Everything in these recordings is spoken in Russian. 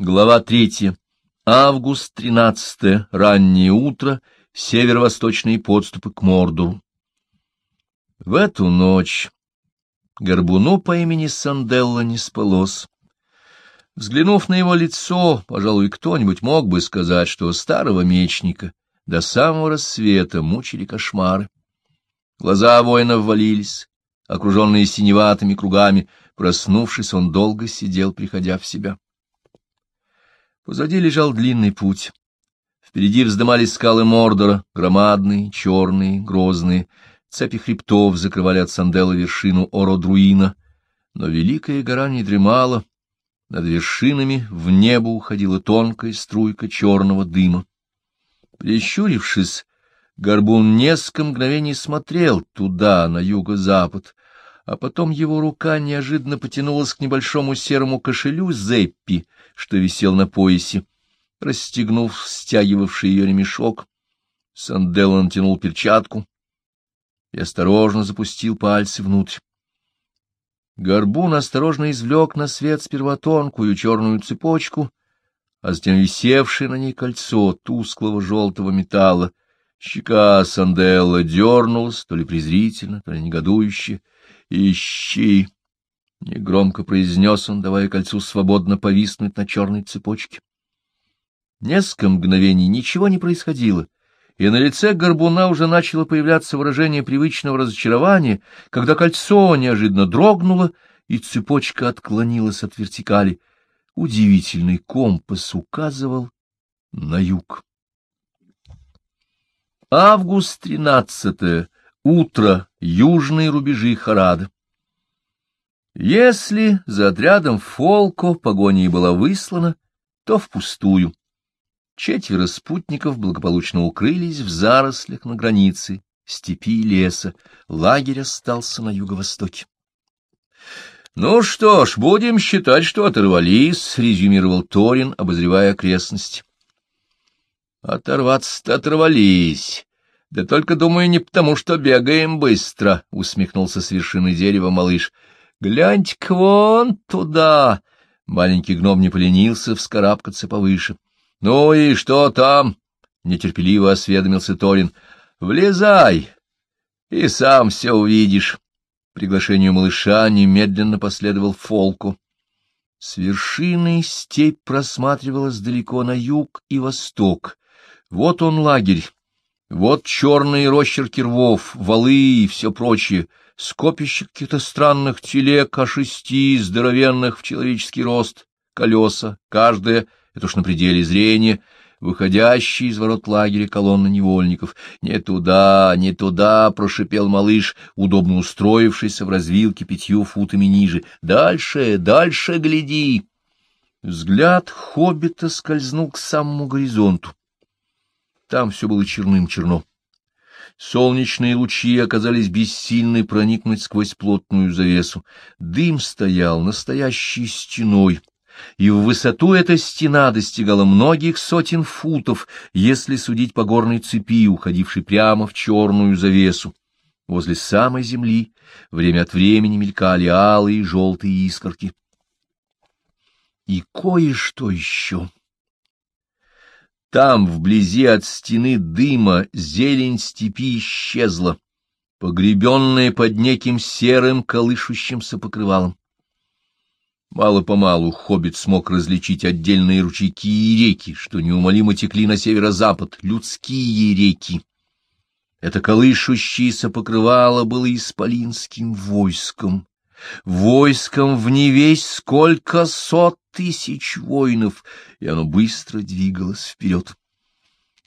Глава третья. Август тринадцатое. Раннее утро. Северо-восточные подступы к Мордору. В эту ночь горбуну по имени Санделла не спалось. Взглянув на его лицо, пожалуй, кто-нибудь мог бы сказать, что старого мечника до самого рассвета мучили кошмары. Глаза воина ввалились, окруженные синеватыми кругами. Проснувшись, он долго сидел, приходя в себя. Позади лежал длинный путь. Впереди вздымались скалы Мордора, громадные, черные, грозные. Цепи хребтов закрывали от Сандела вершину Ородруина. Но великая гора не дремала. Над вершинами в небо уходила тонкая струйка черного дыма. Прищурившись, Горбун несколько мгновений смотрел туда, на юго-запад, а потом его рука неожиданно потянулась к небольшому серому кошелю Зеппи, что висел на поясе. Расстегнув стягивавший ее ремешок, Санделло натянул перчатку и осторожно запустил пальцы внутрь. Горбун осторожно извлек на свет сперва тонкую черную цепочку, а затем висевшее на ней кольцо тусклого желтого металла. Щека Санделла дернулась, то ли презрительно, то ли негодующе, «Ищи!» — негромко произнес он, давая кольцу свободно повиснуть на черной цепочке. Несколько мгновений ничего не происходило, и на лице горбуна уже начало появляться выражение привычного разочарования, когда кольцо неожиданно дрогнуло, и цепочка отклонилась от вертикали. Удивительный компас указывал на юг. Август тринадцатое. Утро. Южные рубежи Харада. Если за отрядом Фолко погоня и была выслана, то впустую. Четверо спутников благополучно укрылись в зарослях на границе степи и леса. Лагерь остался на юго-востоке. — Ну что ж, будем считать, что оторвались, — резюмировал Торин, обозревая окрестности. — Оторваться-то оторвались. Да только, думаю, не потому, что бегаем быстро, — усмехнулся с вершины дерева малыш. — Гляньте-ка вон туда! Маленький гном не поленился вскарабкаться повыше. — Ну и что там? — нетерпеливо осведомился Торин. — Влезай, и сам все увидишь. Приглашению малыша немедленно последовал Фолку. С вершины степь просматривалась далеко на юг и восток. Вот он лагерь вот черные росчерки рвов, валы и все прочее, скопище каких-то странных телег о шести, здоровенных в человеческий рост, колеса, каждая, это уж на пределе зрения, выходящие из ворот лагеря колонны невольников. «Не туда, не туда!» — прошипел малыш, удобно устроившийся в развилке пятью футами ниже. «Дальше, дальше гляди!» Взгляд хоббита скользнул к самому горизонту. Там все было черным-черно. Солнечные лучи оказались бессильны проникнуть сквозь плотную завесу. Дым стоял настоящей стеной, и в высоту эта стена достигала многих сотен футов, если судить по горной цепи, уходившей прямо в черную завесу. Возле самой земли время от времени мелькали алые и желтые искорки. И кое-что еще. Там, вблизи от стены дыма, зелень степи исчезла, погребенная под неким серым колышущимся покрывалом. Мало-помалу хоббит смог различить отдельные ручейки и реки, что неумолимо текли на северо-запад, людские реки. Это колышущееся покрывало было исполинским войском, войском в не весь сколько сот тысяч воинов, и оно быстро двигалось вперед.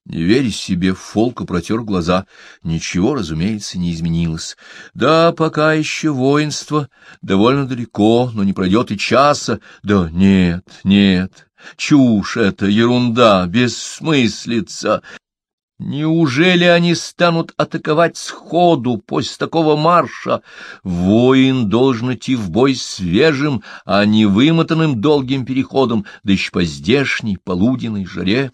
Не веря себе, Фолка протер глаза. Ничего, разумеется, не изменилось. Да, пока еще воинство довольно далеко, но не пройдет и часа. Да нет, нет, чушь это, ерунда, бессмыслица. Неужели они станут атаковать сходу после такого марша? Воин должен идти в бой свежим, а не вымотанным долгим переходом, да еще по здешней полуденной жаре.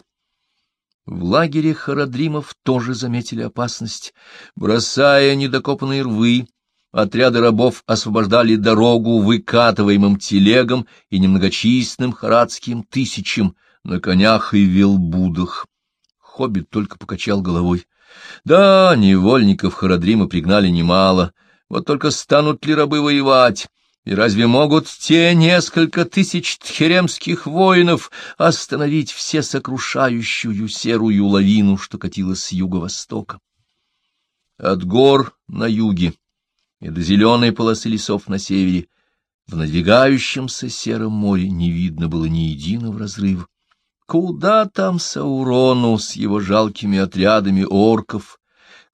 В лагере Харадримов тоже заметили опасность. Бросая недокопанные рвы, Отряды рабов освобождали дорогу выкатываемым телегам и немногочисленным харадским тысячам на конях и велбудах. Хоббит только покачал головой. Да, невольников Харадрима пригнали немало, вот только станут ли рабы воевать? И разве могут те несколько тысяч тхеремских воинов остановить все сокрушающую серую лавину, что катилась с юго-востока? От гор на юге и до зеленой полосы лесов на севере в надвигающемся сером море не видно было ни единого разрыва. Куда там Саурону с его жалкими отрядами орков?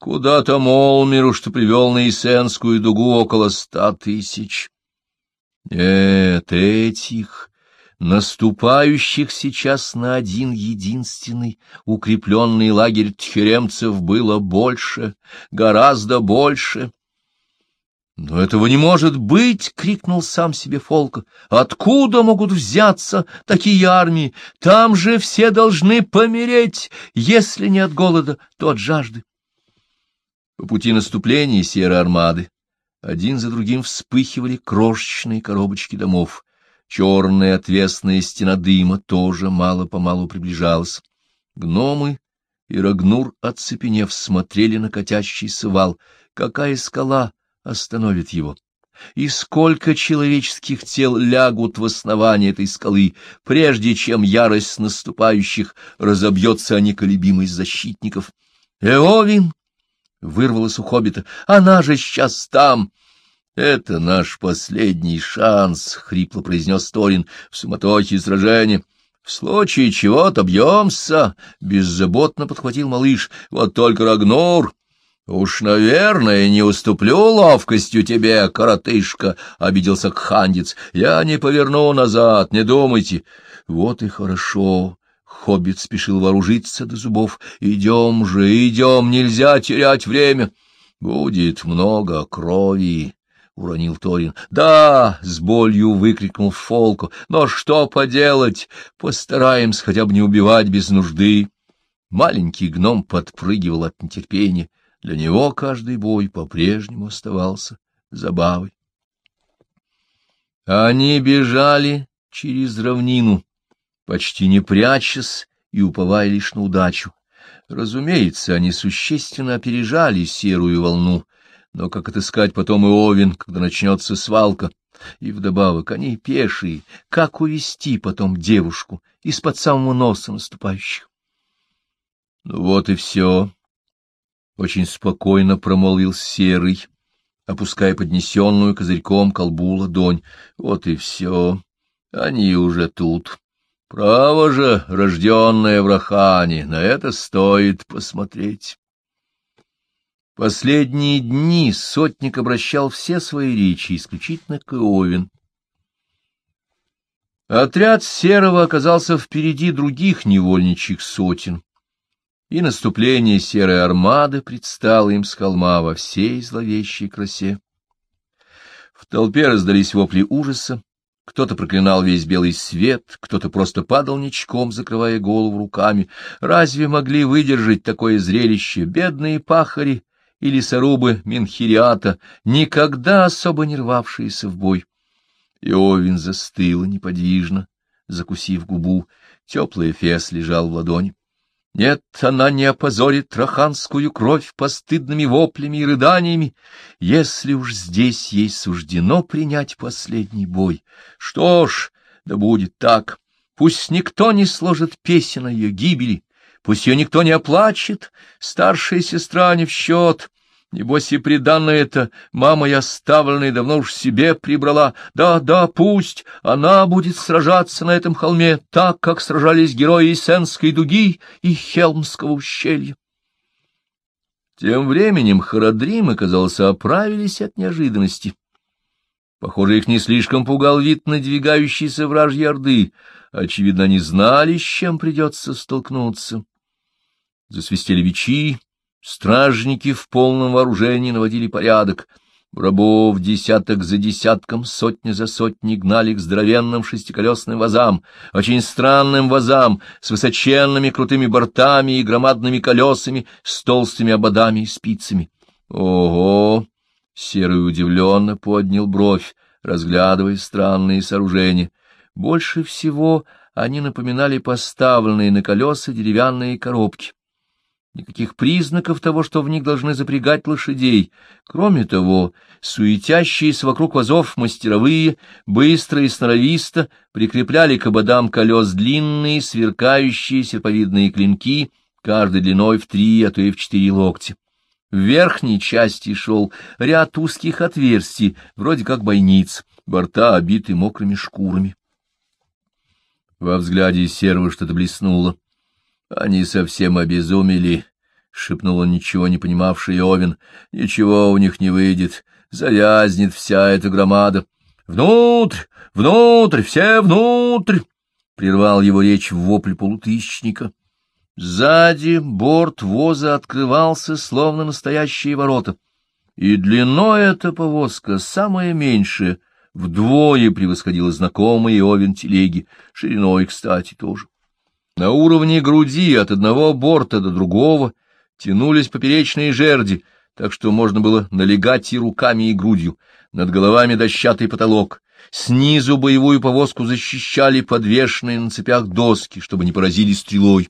Куда там Олмеру, что привел на Исенскую дугу около ста тысяч? Нет, этих, наступающих сейчас на один единственный укрепленный лагерь тхеремцев было больше, гораздо больше. «Но этого не может быть!» — крикнул сам себе Фолка. «Откуда могут взяться такие армии? Там же все должны помереть, если не от голода, то от жажды». По пути наступления серой армады один за другим вспыхивали крошечные коробочки домов. Черная отвесная стена дыма тоже мало-помалу приближалась. Гномы и Рагнур, оцепенев, смотрели на катящийся вал. Какая скала остановит его? И сколько человеческих тел лягут в основание этой скалы, прежде чем ярость наступающих разобьется о неколебимость защитников? Эовин! вырвалось у хоббита. «Она же сейчас там!» «Это наш последний шанс», — хрипло произнес Торин в суматохе сражения. «В случае чего отобьемся», — беззаботно подхватил малыш. «Вот только Рагнур...» «Уж, наверное, не уступлю ловкостью тебе, коротышка», — обиделся Кхандец. «Я не поверну назад, не думайте». «Вот и хорошо», Хоббит спешил вооружиться до зубов. «Идем же, идем, нельзя терять время!» «Будет много крови!» — уронил Торин. «Да!» — с болью выкрикнул Фолку. «Но что поделать? Постараемся хотя бы не убивать без нужды!» Маленький гном подпрыгивал от нетерпения. Для него каждый бой по-прежнему оставался забавой. Они бежали через равнину почти не прячась и уповая лишь на удачу. Разумеется, они существенно опережали серую волну, но как отыскать потом и Овен, когда начнется свалка? И вдобавок они пешие, как увести потом девушку из-под самого носа наступающих? Ну вот и все. Очень спокойно промолвил Серый, опуская поднесенную козырьком колбу ладонь. Вот и все. Они уже тут. Право же, рожденная в Рахане, на это стоит посмотреть. Последние дни сотник обращал все свои речи исключительно к Иовин. Отряд Серого оказался впереди других невольничьих сотен, и наступление Серой армады предстало им с холма во всей зловещей красе. В толпе раздались вопли ужаса, кто-то проклинал весь белый свет, кто-то просто падал ничком, закрывая голову руками. Разве могли выдержать такое зрелище бедные пахари и лесорубы Менхириата, никогда особо не рвавшиеся в бой? Иовин застыл неподвижно, закусив губу. Теплый фес лежал в ладони. Нет, она не опозорит траханскую кровь постыдными воплями и рыданиями, если уж здесь ей суждено принять последний бой. Что ж, да будет так. Пусть никто не сложит песен о ее гибели, пусть ее никто не оплачет, старшая сестра не в счет, Небось и приданное это мама я оставленной давно уж себе прибрала. Да, да, пусть она будет сражаться на этом холме так, как сражались герои Сенской дуги и Хелмского ущелья. Тем временем Харадримы, казалось, оправились от неожиданности. Похоже, их не слишком пугал вид надвигающейся вражьей орды. Очевидно, они знали, с чем придется столкнуться. Засвистели бичи, Стражники в полном вооружении наводили порядок. Рабов десяток за десятком, сотни за сотней гнали к здоровенным шестиколесным вазам, очень странным вазам, с высоченными крутыми бортами и громадными колесами, с толстыми ободами и спицами. Ого! Серый удивленно поднял бровь, разглядывая странные сооружения. Больше всего они напоминали поставленные на колеса деревянные коробки. Никаких признаков того, что в них должны запрягать лошадей. Кроме того, суетящиеся вокруг вазов мастеровые, быстро и сноровисто прикрепляли к ободам колес длинные, сверкающие серповидные клинки, каждой длиной в три, а то и в четыре локтя. В верхней части шел ряд узких отверстий, вроде как бойниц, борта обиты мокрыми шкурами. Во взгляде серого что-то блеснуло. Они совсем обезумели, — шепнул он ничего не понимавший Овен. — Ничего у них не выйдет, завязнет вся эта громада. — Внутрь, внутрь, все внутрь! — прервал его речь вопль полутысячника. Сзади борт воза открывался, словно настоящие ворота, и длиной эта повозка, самая меньшая, вдвое превосходила знакомые Овен телеги, шириной, кстати, тоже. На уровне груди от одного борта до другого тянулись поперечные жерди, так что можно было налегать и руками, и грудью. Над головами дощатый потолок. Снизу боевую повозку защищали подвешенные на цепях доски, чтобы не поразили стрелой.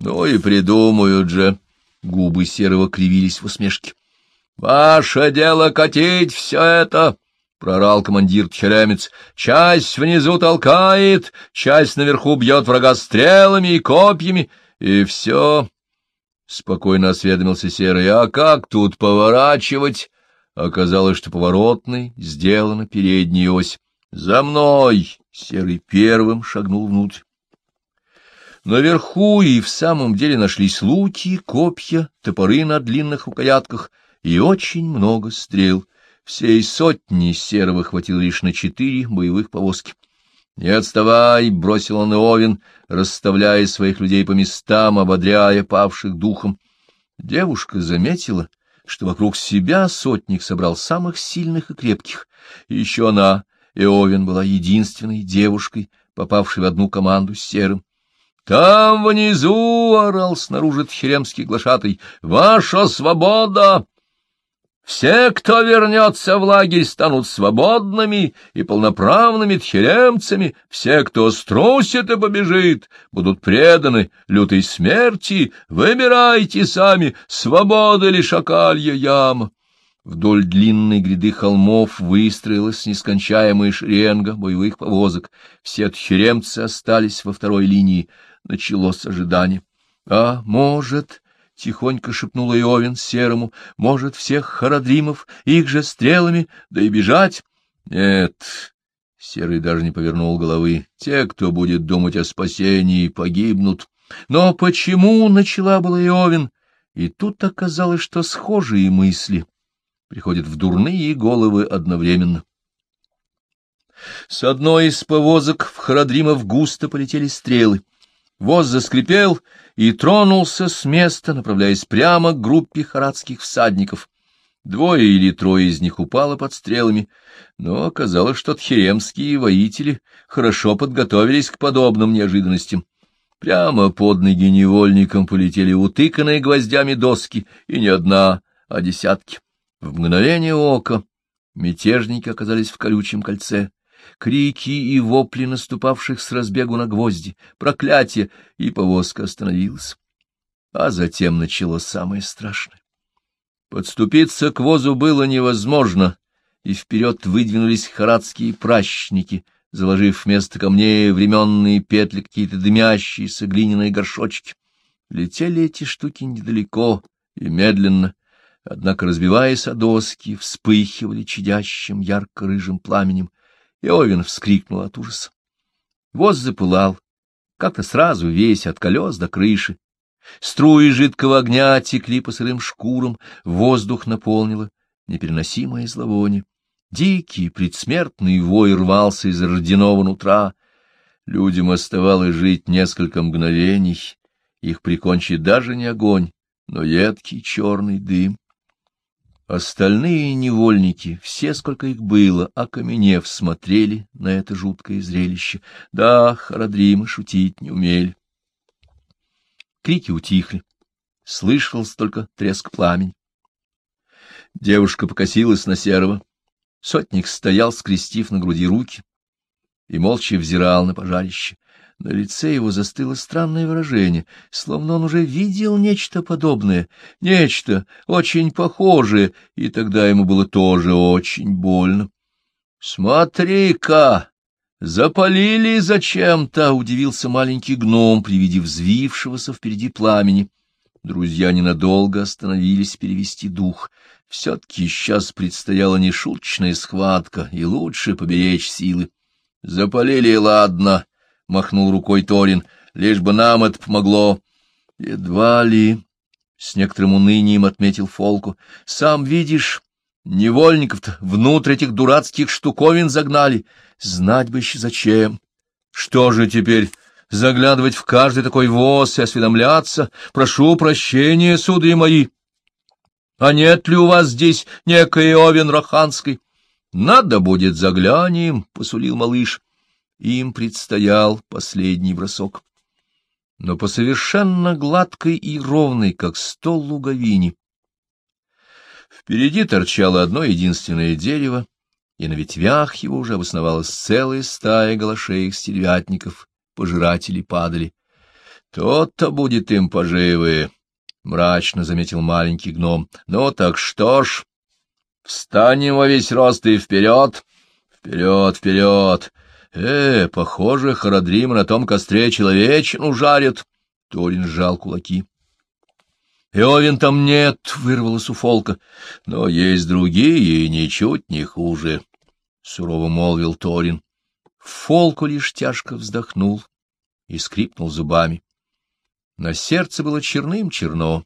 Ну и придумают же. Губы серого кривились в усмешке. — Ваше дело катить все это! — прорал командир Тхеремец. — Часть внизу толкает, часть наверху бьет врага стрелами и копьями, и все... Спокойно осведомился Серый. — А как тут поворачивать? Оказалось, что поворотной сделана передняя ось. — За мной! — Серый первым шагнул внутрь. Наверху и в самом деле нашлись луки, копья, топоры на длинных рукоятках и очень много стрел. Всей сотни серого хватило лишь на четыре боевых повозки. — Не отставай! — бросил он Иовин, расставляя своих людей по местам, ободряя павших духом. Девушка заметила, что вокруг себя сотник собрал самых сильных и крепких. Еще она, Иовин, была единственной девушкой, попавшей в одну команду с серым. Там внизу, — орал снаружи тхеремский глашатый, — ваша свобода! Все, кто вернется в лагерь, станут свободными и полноправными тхеремцами, все, кто струсит и побежит, будут преданы лютой смерти, выбирайте сами, свобода или шакалья яма. Вдоль длинной гряды холмов выстроилась нескончаемая шеренга боевых повозок. Все тхеремцы остались во второй линии. Началось ожидание. — А может, — тихонько шепнула Иовин серому, — может, всех харадримов, их же стрелами, да и бежать? — Нет, — серый даже не повернул головы, — те, кто будет думать о спасении, погибнут. — Но почему? — начала была Иовин. И тут оказалось, что схожие мысли приходят в дурные головы одновременно. С одной из повозок в Харадримов густо полетели стрелы. Воз заскрипел и тронулся с места, направляясь прямо к группе харадских всадников. Двое или трое из них упало под стрелами, но оказалось, что тхеремские воители хорошо подготовились к подобным неожиданностям. Прямо под ноги невольникам полетели утыканные гвоздями доски, и не одна, а десятки. В мгновение ока мятежники оказались в колючем кольце крики и вопли наступавших с разбегу на гвозди, проклятие, и повозка остановилась. А затем началось самое страшное. Подступиться к возу было невозможно, и вперед выдвинулись харадские пращники, заложив вместо камней временные петли какие-то дымящиеся глиняные горшочки. Летели эти штуки недалеко и медленно, однако, разбиваясь о доски, вспыхивали чадящим ярко-рыжим пламенем, Иовин вскрикнул от ужаса. Воз запылал, как-то сразу весь от колес до крыши. Струи жидкого огня текли по сырым шкурам, воздух наполнило непереносимое зловоние. Дикий предсмертный вой рвался из родяного нутра. Людям оставалось жить несколько мгновений, их прикончит даже не огонь, но едкий черный дым. Остальные невольники, все, сколько их было, окаменев, смотрели на это жуткое зрелище. Да, Харадримы шутить не умели. Крики утихли. Слышался только треск пламени. Девушка покосилась на серого. Сотник стоял, скрестив на груди руки, и молча взирал на пожарище. На лице его застыло странное выражение, словно он уже видел нечто подобное, нечто очень похожее, и тогда ему было тоже очень больно. — Смотри-ка! Запалили зачем-то! — удивился маленький гном при виде взвившегося впереди пламени. Друзья ненадолго остановились перевести дух. Все-таки сейчас предстояла нешуточная схватка, и лучше поберечь силы. — Запалили, ладно, — махнул рукой Торин, — лишь бы нам это помогло. — Едва ли, — с некоторым унынием отметил Фолку, — сам видишь, невольников-то внутрь этих дурацких штуковин загнали. Знать бы еще зачем. Что же теперь, заглядывать в каждый такой воз и осведомляться? Прошу прощения, суды мои. А нет ли у вас здесь некой Овен Раханской? Надо будет заглянем, — посулил малыш. Им предстоял последний бросок. Но по совершенно гладкой и ровной, как стол луговине. Впереди торчало одно единственное дерево, и на ветвях его уже обосновалась целая стая голошеек стервятников, пожиратели падали. То-то будет им поживые, — мрачно заметил маленький гном. — Ну так что ж, встанем во весь рост и вперед, вперед, вперед. Э, похоже, Харадрим на том костре человечину жарит. Торин сжал кулаки. Иовин там нет, — вырвалась у Фолка, — но есть другие, и ничуть не хуже, — сурово молвил Торин. Фолку лишь тяжко вздохнул и скрипнул зубами. На сердце было черным-черно,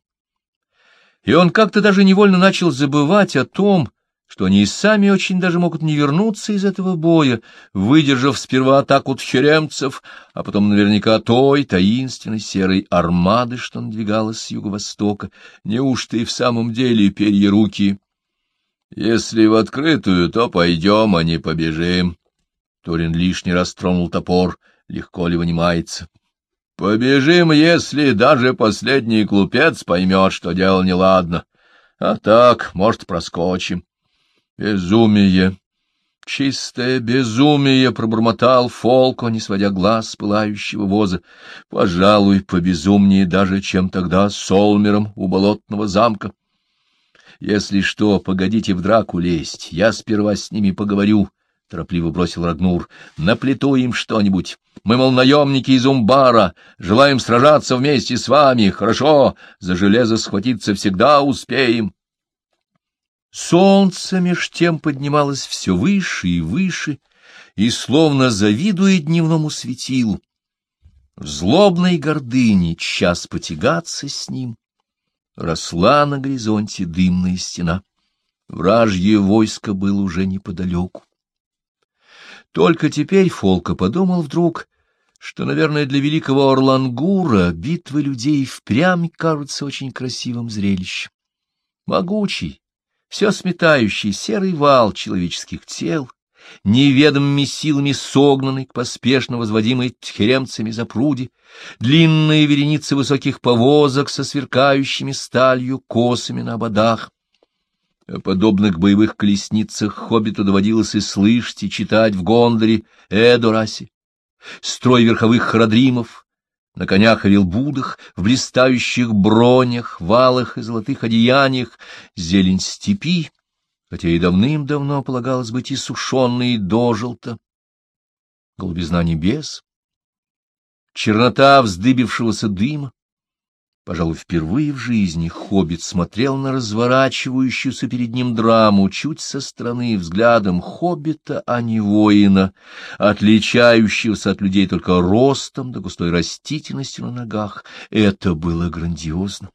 и он как-то даже невольно начал забывать о том, что они и сами очень даже могут не вернуться из этого боя, выдержав сперва атаку тхеремцев, а потом наверняка той таинственной серой армады, что надвигалась с юго-востока. Неужто и в самом деле перья руки? Если в открытую, то пойдем, а не побежим. Торин лишний раз тронул топор, легко ли вынимается. Побежим, если даже последний клупец поймет, что дело неладно. А так, может, проскочим. Безумие! Чистое безумие! — пробормотал Фолко, не сводя глаз с пылающего воза. Пожалуй, побезумнее даже, чем тогда с Солмером у болотного замка. Если что, погодите в драку лезть, я сперва с ними поговорю, — торопливо бросил Рагнур. — Наплету им что-нибудь. Мы, мол, наемники из Умбара, желаем сражаться вместе с вами. Хорошо, за железо схватиться всегда успеем. Солнце меж тем поднималось все выше и выше, и, словно завидуя дневному светилу, в злобной гордыне час потягаться с ним, росла на горизонте дымная стена. Вражье войско было уже неподалеку. Только теперь Фолка подумал вдруг, что, наверное, для великого Орлангура битвы людей впрямь кажутся очень красивым зрелищем. Могучий, все сметающий серый вал человеческих тел, неведомыми силами согнанный к поспешно возводимой тхеремцами запруде, длинные вереницы высоких повозок со сверкающими сталью косами на ободах. О подобных боевых колесницах хоббиту доводилось и слышать, и читать в Гондоре, Эдорасе. Строй верховых храдримов, на конях и вилбудах, в блистающих бронях, валах и золотых одеяниях, зелень степи, хотя и давным-давно полагалось быть иссушенной дожелто, голубизна небес, чернота вздыбившегося дыма, Пожалуй, впервые в жизни хоббит смотрел на разворачивающуюся перед ним драму чуть со стороны взглядом хоббита, а не воина, отличающегося от людей только ростом да густой растительностью на ногах. Это было грандиозно,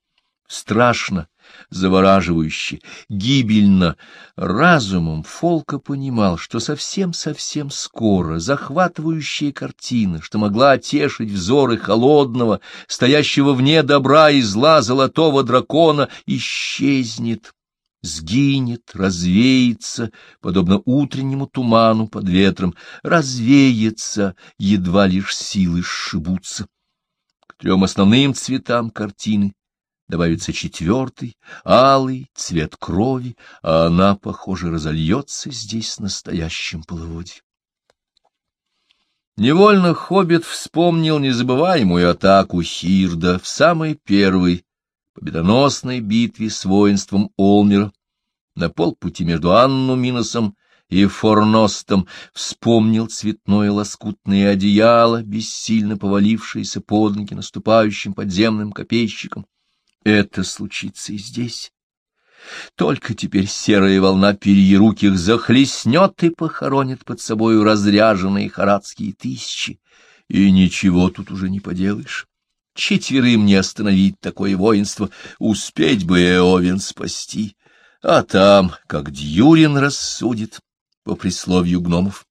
страшно, завораживающе, гибельно. Разумом Фолка понимал, что совсем-совсем скоро захватывающая картина, что могла отешить взоры холодного, стоящего вне добра и зла золотого дракона, исчезнет, сгинет, развеется, подобно утреннему туману под ветром, развеется, едва лишь силы сшибутся. К трем основным цветам картины добавится четвертый, алый, цвет крови, а она, похоже, разольется здесь настоящим половодьем. Невольно Хоббит вспомнил незабываемую атаку Хирда в самой первой победоносной битве с воинством Олмера на полпути между Анну Миносом и Форностом, вспомнил цветное лоскутное одеяло, бессильно повалившееся под ноги наступающим подземным копейщикам. Это случится и здесь. Только теперь серая волна перьеруких захлестнет и похоронит под собою разряженные харадские тысячи, и ничего тут уже не поделаешь. Четверым не остановить такое воинство, успеть бы Эовен спасти, а там, как Дьюрин рассудит, по присловию гномов.